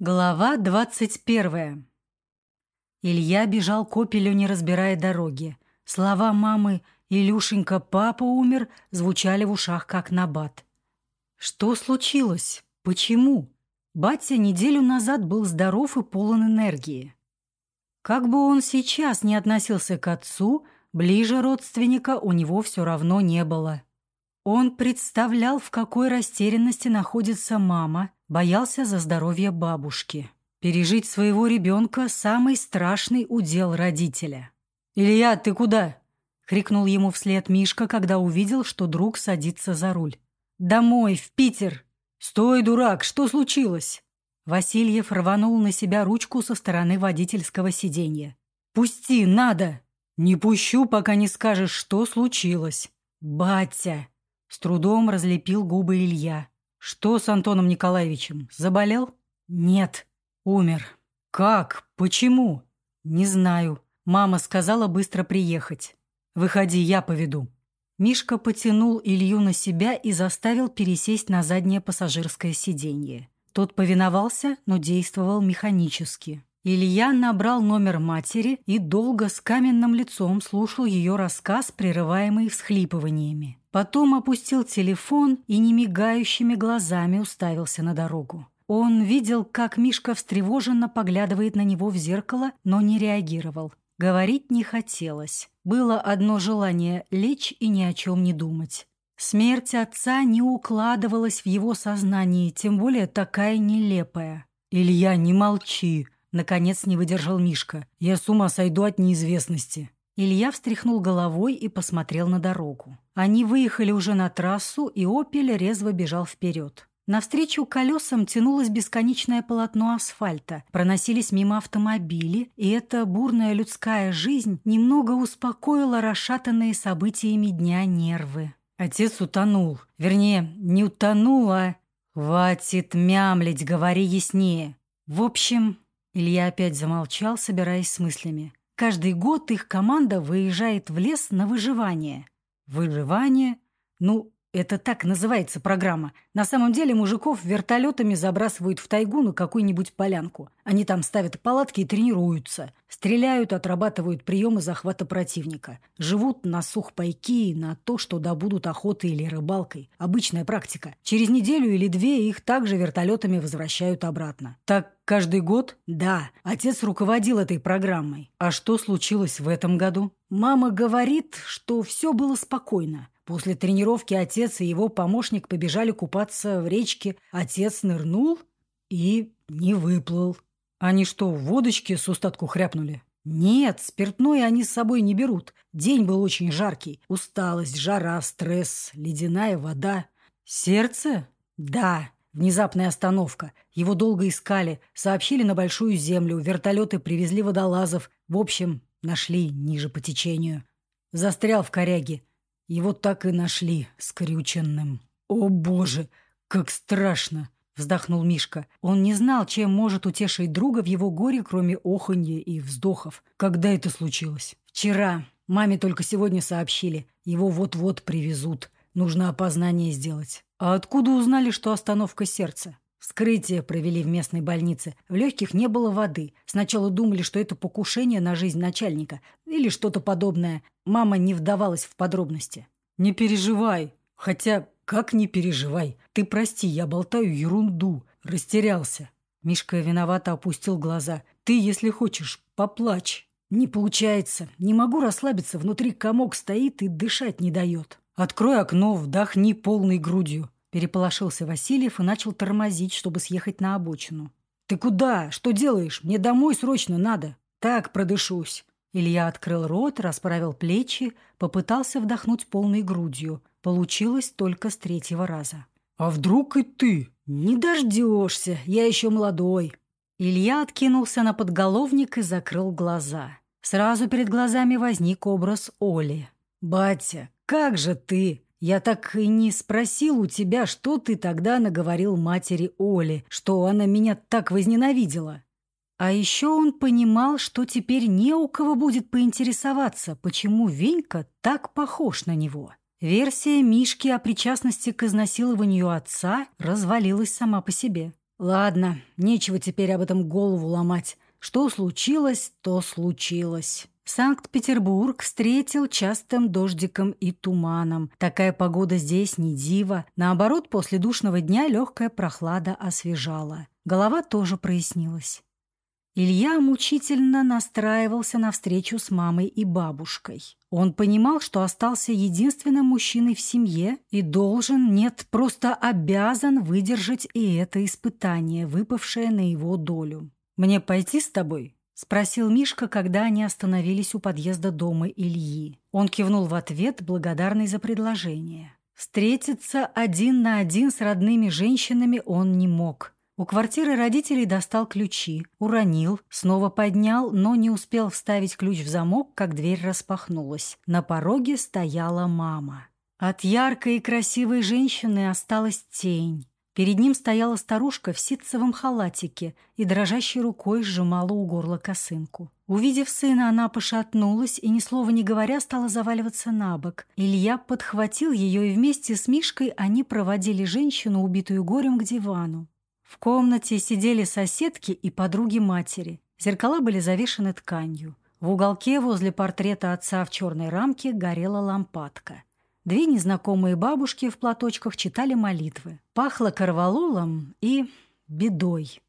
Глава двадцать первая. Илья бежал к опелю, не разбирая дороги. Слова мамы «Илюшенька, папа умер» звучали в ушах, как набат. Что случилось? Почему? Батя неделю назад был здоров и полон энергии. Как бы он сейчас не относился к отцу, ближе родственника у него все равно не было. Он представлял, в какой растерянности находится мама, боялся за здоровье бабушки. Пережить своего ребенка – самый страшный удел родителя. «Илья, ты куда?» – крикнул ему вслед Мишка, когда увидел, что друг садится за руль. «Домой, в Питер!» «Стой, дурак, что случилось?» Васильев рванул на себя ручку со стороны водительского сиденья. «Пусти, надо!» «Не пущу, пока не скажешь, что случилось». «Батя!» С трудом разлепил губы Илья. «Что с Антоном Николаевичем? Заболел?» «Нет, умер». «Как? Почему?» «Не знаю. Мама сказала быстро приехать. Выходи, я поведу». Мишка потянул Илью на себя и заставил пересесть на заднее пассажирское сиденье. Тот повиновался, но действовал механически. Илья набрал номер матери и долго с каменным лицом слушал ее рассказ, прерываемый всхлипываниями. Потом опустил телефон и немигающими глазами уставился на дорогу. Он видел, как Мишка встревоженно поглядывает на него в зеркало, но не реагировал. Говорить не хотелось. Было одно желание – лечь и ни о чем не думать. Смерть отца не укладывалась в его сознании, тем более такая нелепая. «Илья, не молчи!» Наконец не выдержал Мишка. «Я с ума сойду от неизвестности». Илья встряхнул головой и посмотрел на дорогу. Они выехали уже на трассу, и «Опель» резво бежал вперед. Навстречу колесам тянулось бесконечное полотно асфальта, проносились мимо автомобили, и эта бурная людская жизнь немного успокоила расшатанные событиями дня нервы. Отец утонул. Вернее, не утонул, а... «Хватит мямлить, говори яснее». В общем, Илья опять замолчал, собираясь с мыслями. Каждый год их команда выезжает в лес на выживание. Выживание? Ну, это так называется программа. На самом деле мужиков вертолетами забрасывают в тайгу на какую-нибудь полянку. Они там ставят палатки и тренируются. Стреляют, отрабатывают приемы захвата противника. Живут на сухпайки и на то, что добудут охотой или рыбалкой. Обычная практика. Через неделю или две их также вертолетами возвращают обратно. Так каждый год? Да. Отец руководил этой программой. А что случилось в этом году? Мама говорит, что все было спокойно. После тренировки отец и его помощник побежали купаться в речке. Отец нырнул и не выплыл. Они что, в водочке с устатку хряпнули? Нет, спиртное они с собой не берут. День был очень жаркий. Усталость, жара, стресс, ледяная вода. Сердце? Да. Внезапная остановка. Его долго искали. Сообщили на Большую Землю. Вертолеты привезли водолазов. В общем, нашли ниже по течению. Застрял в коряге. Его так и нашли скрюченным. «О, боже, как страшно!» — вздохнул Мишка. Он не знал, чем может утешить друга в его горе, кроме оханья и вздохов. «Когда это случилось?» «Вчера. Маме только сегодня сообщили. Его вот-вот привезут. Нужно опознание сделать». «А откуда узнали, что остановка сердца?» Вскрытие провели в местной больнице. В легких не было воды. Сначала думали, что это покушение на жизнь начальника или что-то подобное. Мама не вдавалась в подробности. «Не переживай. Хотя, как не переживай? Ты прости, я болтаю ерунду. Растерялся». Мишка виновато опустил глаза. «Ты, если хочешь, поплачь». «Не получается. Не могу расслабиться. Внутри комок стоит и дышать не дает». «Открой окно, вдохни полной грудью. Переполошился Васильев и начал тормозить, чтобы съехать на обочину. «Ты куда? Что делаешь? Мне домой срочно надо. Так продышусь». Илья открыл рот, расправил плечи, попытался вдохнуть полной грудью. Получилось только с третьего раза. «А вдруг и ты?» «Не дождешься, я еще молодой». Илья откинулся на подголовник и закрыл глаза. Сразу перед глазами возник образ Оли. «Батя, как же ты?» Я так и не спросил у тебя, что ты тогда наговорил матери Оле, что она меня так возненавидела. А еще он понимал, что теперь не у кого будет поинтересоваться, почему Венька так похож на него. Версия Мишки о причастности к изнасилованию отца развалилась сама по себе. Ладно, нечего теперь об этом голову ломать. Что случилось, то случилось. Санкт-Петербург встретил частым дождиком и туманом. Такая погода здесь не дива. Наоборот, после душного дня легкая прохлада освежала. Голова тоже прояснилась. Илья мучительно настраивался на встречу с мамой и бабушкой. Он понимал, что остался единственным мужчиной в семье и должен, нет, просто обязан выдержать и это испытание, выпавшее на его долю. «Мне пойти с тобой?» — спросил Мишка, когда они остановились у подъезда дома Ильи. Он кивнул в ответ, благодарный за предложение. Встретиться один на один с родными женщинами он не мог. У квартиры родителей достал ключи, уронил, снова поднял, но не успел вставить ключ в замок, как дверь распахнулась. На пороге стояла мама. От яркой и красивой женщины осталась тень. Перед ним стояла старушка в ситцевом халатике и дрожащей рукой сжимала у горла косынку. Увидев сына, она пошатнулась и, ни слова не говоря, стала заваливаться на бок. Илья подхватил ее, и вместе с Мишкой они проводили женщину, убитую горем, к дивану. В комнате сидели соседки и подруги матери. Зеркала были завешены тканью. В уголке возле портрета отца в черной рамке горела лампадка. Две незнакомые бабушки в платочках читали молитвы. Пахло корвалолом и бедой.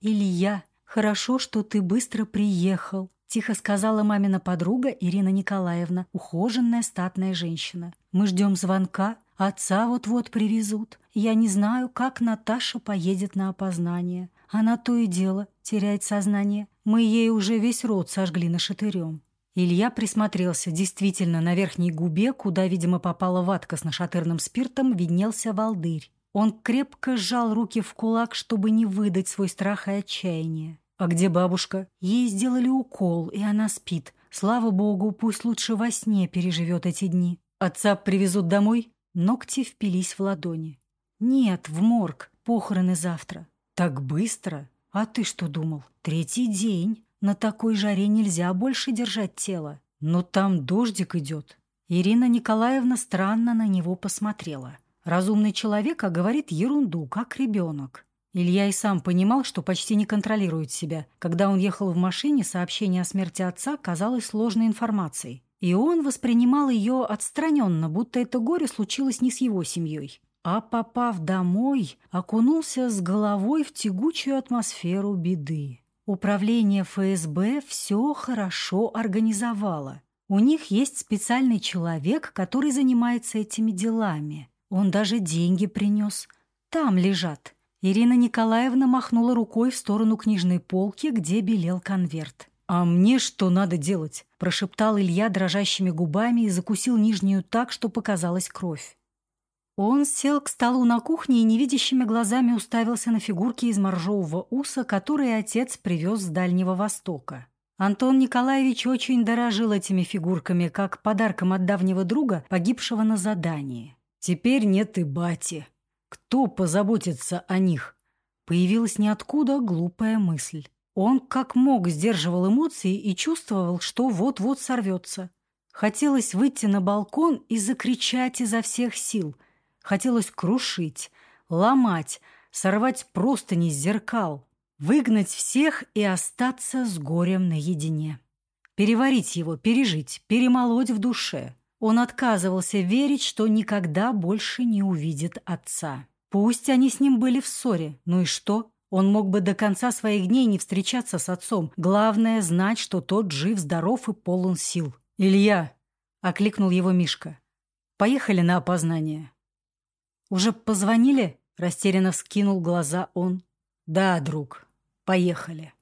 «Илья, хорошо, что ты быстро приехал», — тихо сказала мамина подруга Ирина Николаевна, ухоженная статная женщина. «Мы ждем звонка, Отца вот-вот привезут. Я не знаю, как Наташа поедет на опознание. Она то и дело теряет сознание. Мы ей уже весь рот сожгли нашатырем. Илья присмотрелся. Действительно, на верхней губе, куда, видимо, попала ватка с нашатырным спиртом, виднелся волдырь. Он крепко сжал руки в кулак, чтобы не выдать свой страх и отчаяние. «А где бабушка?» Ей сделали укол, и она спит. Слава богу, пусть лучше во сне переживет эти дни. Отца привезут домой? Ногти впились в ладони. «Нет, в морг. Похороны завтра». «Так быстро? А ты что думал? Третий день. На такой жаре нельзя больше держать тело. Но там дождик идет». Ирина Николаевна странно на него посмотрела. Разумный человек, а говорит ерунду, как ребенок. Илья и сам понимал, что почти не контролирует себя. Когда он ехал в машине, сообщение о смерти отца казалось сложной информацией. И он воспринимал ее отстраненно, будто это горе случилось не с его семьей. А попав домой, окунулся с головой в тягучую атмосферу беды. Управление ФСБ все хорошо организовало. У них есть специальный человек, который занимается этими делами. Он даже деньги принес. Там лежат. Ирина Николаевна махнула рукой в сторону книжной полки, где белел конверт. «А мне что надо делать?» – прошептал Илья дрожащими губами и закусил нижнюю так, что показалась кровь. Он сел к столу на кухне и невидящими глазами уставился на фигурки из моржового уса, которые отец привез с Дальнего Востока. Антон Николаевич очень дорожил этими фигурками, как подарком от давнего друга, погибшего на задании. «Теперь нет и бати. Кто позаботится о них?» Появилась ниоткуда глупая мысль. Он как мог сдерживал эмоции и чувствовал, что вот-вот сорвется. Хотелось выйти на балкон и закричать изо всех сил. Хотелось крушить, ломать, сорвать простыни с зеркал, выгнать всех и остаться с горем наедине. Переварить его, пережить, перемолоть в душе. Он отказывался верить, что никогда больше не увидит отца. Пусть они с ним были в ссоре, ну и что? Он мог бы до конца своих дней не встречаться с отцом. Главное — знать, что тот жив, здоров и полон сил. «Илья!» — окликнул его Мишка. «Поехали на опознание». «Уже позвонили?» — растерянно вскинул глаза он. «Да, друг, поехали».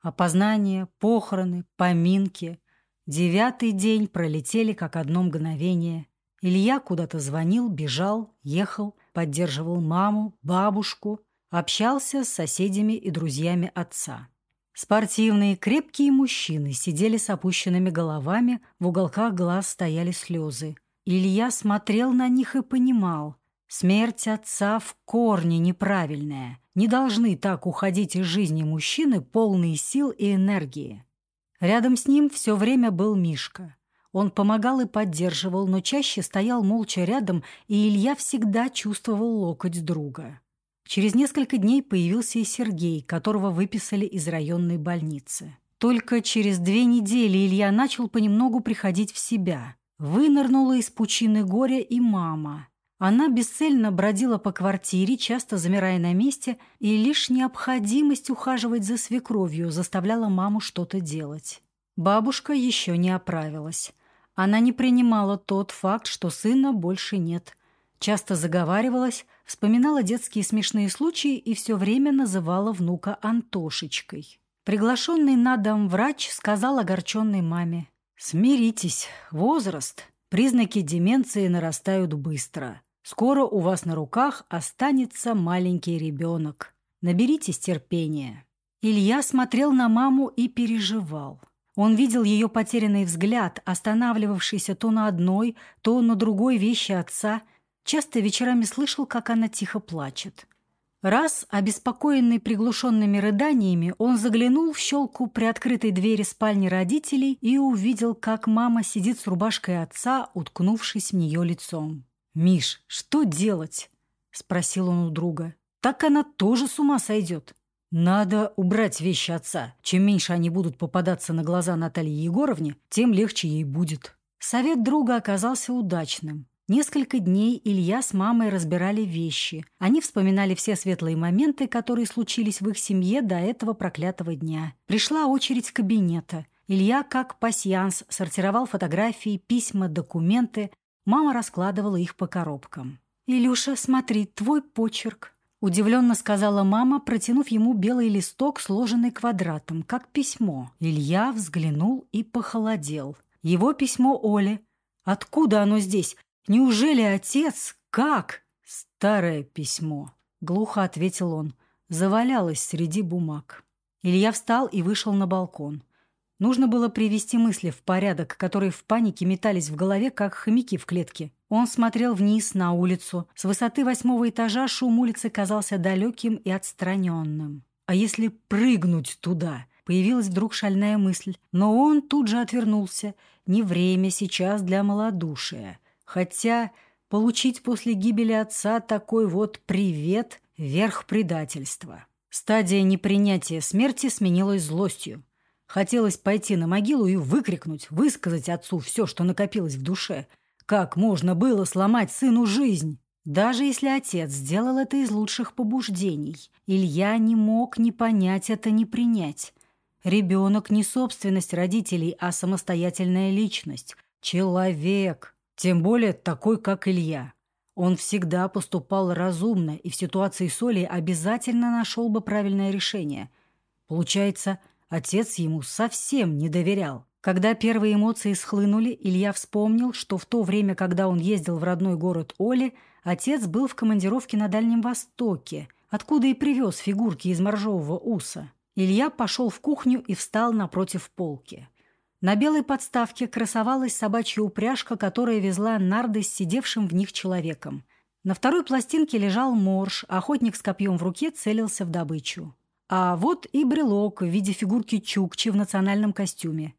Опознание, похороны, поминки. Девятый день пролетели как одно мгновение. Илья куда-то звонил, бежал, ехал, поддерживал маму, бабушку — Общался с соседями и друзьями отца. Спортивные, крепкие мужчины сидели с опущенными головами, в уголках глаз стояли слезы. Илья смотрел на них и понимал, смерть отца в корне неправильная. Не должны так уходить из жизни мужчины, полные сил и энергии. Рядом с ним все время был Мишка. Он помогал и поддерживал, но чаще стоял молча рядом, и Илья всегда чувствовал локоть друга. Через несколько дней появился и Сергей, которого выписали из районной больницы. Только через две недели Илья начал понемногу приходить в себя. Вынырнула из пучины горя и мама. Она бесцельно бродила по квартире, часто замирая на месте, и лишь необходимость ухаживать за свекровью заставляла маму что-то делать. Бабушка еще не оправилась. Она не принимала тот факт, что сына больше нет. Часто заговаривалась, вспоминала детские смешные случаи и все время называла внука Антошечкой. Приглашенный на дом врач сказал огорченной маме. «Смиритесь, возраст. Признаки деменции нарастают быстро. Скоро у вас на руках останется маленький ребенок. Наберитесь терпения». Илья смотрел на маму и переживал. Он видел ее потерянный взгляд, останавливавшийся то на одной, то на другой вещи отца. Часто вечерами слышал, как она тихо плачет. Раз, обеспокоенный приглушенными рыданиями, он заглянул в щелку при открытой двери спальни родителей и увидел, как мама сидит с рубашкой отца, уткнувшись в нее лицом. «Миш, что делать?» — спросил он у друга. «Так она тоже с ума сойдет». «Надо убрать вещи отца. Чем меньше они будут попадаться на глаза Наталье Егоровне, тем легче ей будет». Совет друга оказался удачным. Несколько дней Илья с мамой разбирали вещи. Они вспоминали все светлые моменты, которые случились в их семье до этого проклятого дня. Пришла очередь кабинета. Илья, как пасьянс, сортировал фотографии, письма, документы. Мама раскладывала их по коробкам. «Илюша, смотри, твой почерк», — удивленно сказала мама, протянув ему белый листок, сложенный квадратом, как письмо. Илья взглянул и похолодел. Его письмо Оле. Откуда оно здесь? Неужели отец? Как? Старое письмо, глухо ответил он. Завалялось среди бумаг. Илья встал и вышел на балкон. Нужно было привести мысли в порядок, которые в панике метались в голове, как хомяки в клетке. Он смотрел вниз на улицу. С высоты восьмого этажа шум улицы казался далеким и отстраненным. А если прыгнуть туда? Появилась вдруг шальная мысль. Но он тут же отвернулся. Не время сейчас для малодушия. Хотя получить после гибели отца такой вот привет – верх предательства. Стадия непринятия смерти сменилась злостью. Хотелось пойти на могилу и выкрикнуть, высказать отцу все, что накопилось в душе. Как можно было сломать сыну жизнь? Даже если отец сделал это из лучших побуждений, Илья не мог ни понять это, ни принять. Ребенок не собственность родителей, а самостоятельная личность. Человек. Тем более такой, как Илья. Он всегда поступал разумно и в ситуации с Олей обязательно нашел бы правильное решение. Получается, отец ему совсем не доверял. Когда первые эмоции схлынули, Илья вспомнил, что в то время, когда он ездил в родной город Оли, отец был в командировке на Дальнем Востоке, откуда и привез фигурки из моржового уса. Илья пошел в кухню и встал напротив полки. На белой подставке красовалась собачья упряжка, которая везла нарды с сидевшим в них человеком. На второй пластинке лежал морж, охотник с копьем в руке целился в добычу. А вот и брелок в виде фигурки Чукчи в национальном костюме.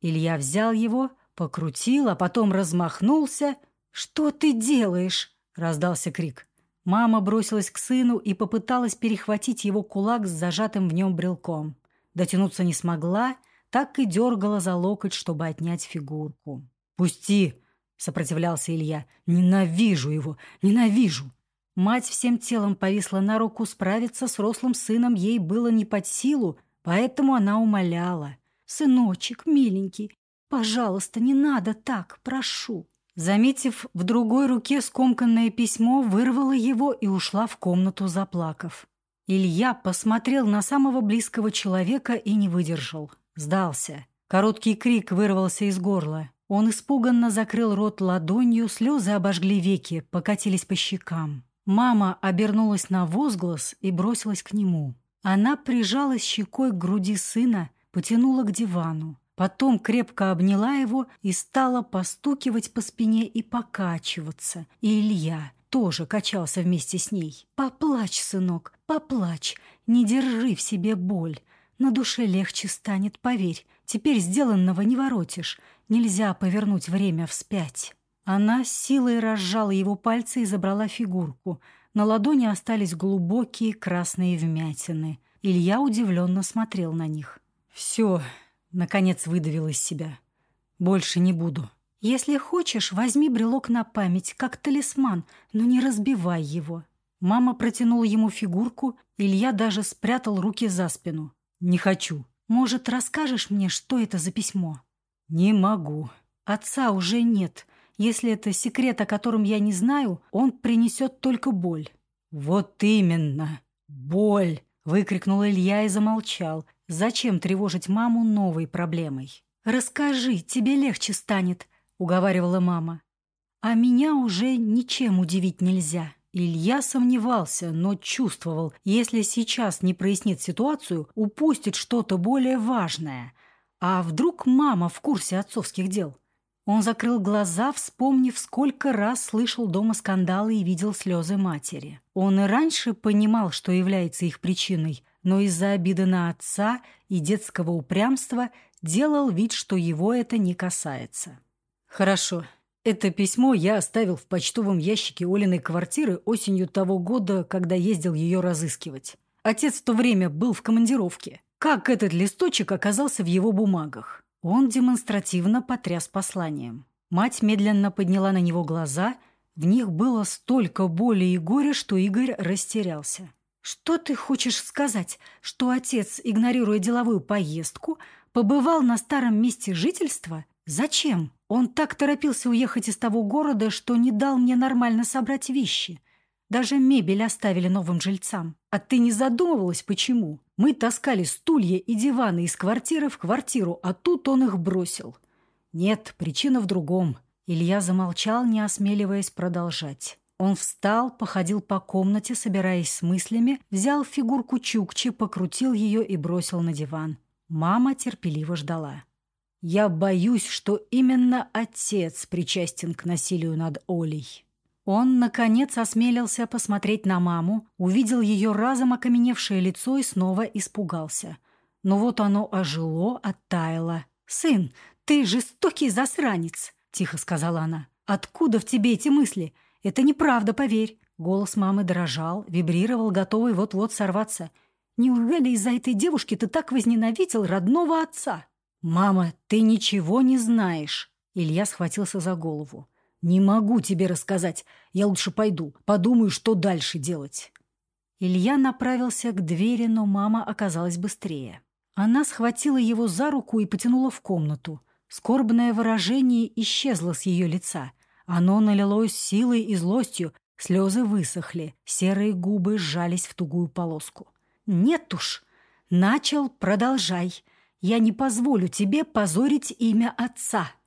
Илья взял его, покрутил, а потом размахнулся. «Что ты делаешь?» — раздался крик. Мама бросилась к сыну и попыталась перехватить его кулак с зажатым в нем брелком. Дотянуться не смогла — так и дергала за локоть, чтобы отнять фигурку. «Пусти!» — сопротивлялся Илья. «Ненавижу его! Ненавижу!» Мать всем телом повисла на руку, справиться с рослым сыном ей было не под силу, поэтому она умоляла. «Сыночек, миленький, пожалуйста, не надо так, прошу!» Заметив в другой руке скомканное письмо, вырвала его и ушла в комнату, заплакав. Илья посмотрел на самого близкого человека и не выдержал. Сдался. Короткий крик вырвался из горла. Он испуганно закрыл рот ладонью, слезы обожгли веки, покатились по щекам. Мама обернулась на возглас и бросилась к нему. Она прижалась щекой к груди сына, потянула к дивану. Потом крепко обняла его и стала постукивать по спине и покачиваться. И Илья тоже качался вместе с ней. «Поплачь, сынок, поплачь, не держи в себе боль. На душе легче станет, поверь. Теперь сделанного не воротишь. Нельзя повернуть время вспять. Она силой разжала его пальцы и забрала фигурку. на ладони остались глубокие красные вмятины. Илья удивленно смотрел на них. «Все», — наконец выдавил из себя. «Больше не буду». «Если хочешь, возьми брелок на память, как талисман, но не разбивай его». Мама протянула ему фигурку, Илья даже спрятал руки за спину. «Не хочу». «Может, расскажешь мне, что это за письмо?» «Не могу». «Отца уже нет. Если это секрет, о котором я не знаю, он принесет только боль». «Вот именно. Боль!» — выкрикнул Илья и замолчал. «Зачем тревожить маму новой проблемой?» «Расскажи, тебе легче станет», — уговаривала мама. «А меня уже ничем удивить нельзя». Илья сомневался, но чувствовал, если сейчас не прояснит ситуацию, упустит что-то более важное. А вдруг мама в курсе отцовских дел? Он закрыл глаза, вспомнив, сколько раз слышал дома скандалы и видел слезы матери. Он и раньше понимал, что является их причиной, но из-за обиды на отца и детского упрямства делал вид, что его это не касается. «Хорошо. Это письмо я оставил в почтовом ящике Олиной квартиры осенью того года, когда ездил ее разыскивать. Отец в то время был в командировке. Как этот листочек оказался в его бумагах?» Он демонстративно потряс посланием. Мать медленно подняла на него глаза. В них было столько боли и горя, что Игорь растерялся. «Что ты хочешь сказать, что отец, игнорируя деловую поездку, побывал на старом месте жительства? Зачем? Он так торопился уехать из того города, что не дал мне нормально собрать вещи. Даже мебель оставили новым жильцам. А ты не задумывалась, почему? Мы таскали стулья и диваны из квартиры в квартиру, а тут он их бросил. Нет, причина в другом. Илья замолчал, не осмеливаясь продолжать. Он встал, походил по комнате, собираясь с мыслями, взял фигурку Чукчи, покрутил ее и бросил на диван. Мама терпеливо ждала. «Я боюсь, что именно отец причастен к насилию над Олей». Он, наконец, осмелился посмотреть на маму, увидел ее разом окаменевшее лицо и снова испугался. Но вот оно ожило, оттаяло. «Сын, ты жестокий засранец!» — тихо сказала она. «Откуда в тебе эти мысли? Это неправда, поверь!» Голос мамы дрожал, вибрировал, готовый вот-вот сорваться. «Неужели из-за этой девушки ты так возненавидел родного отца?» «Мама, ты ничего не знаешь!» Илья схватился за голову. «Не могу тебе рассказать. Я лучше пойду. Подумаю, что дальше делать». Илья направился к двери, но мама оказалась быстрее. Она схватила его за руку и потянула в комнату. Скорбное выражение исчезло с ее лица. Оно налилось силой и злостью, слезы высохли, серые губы сжались в тугую полоску. «Нет уж! Начал, продолжай. Я не позволю тебе позорить имя отца».